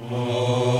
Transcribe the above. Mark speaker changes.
Speaker 1: Oh.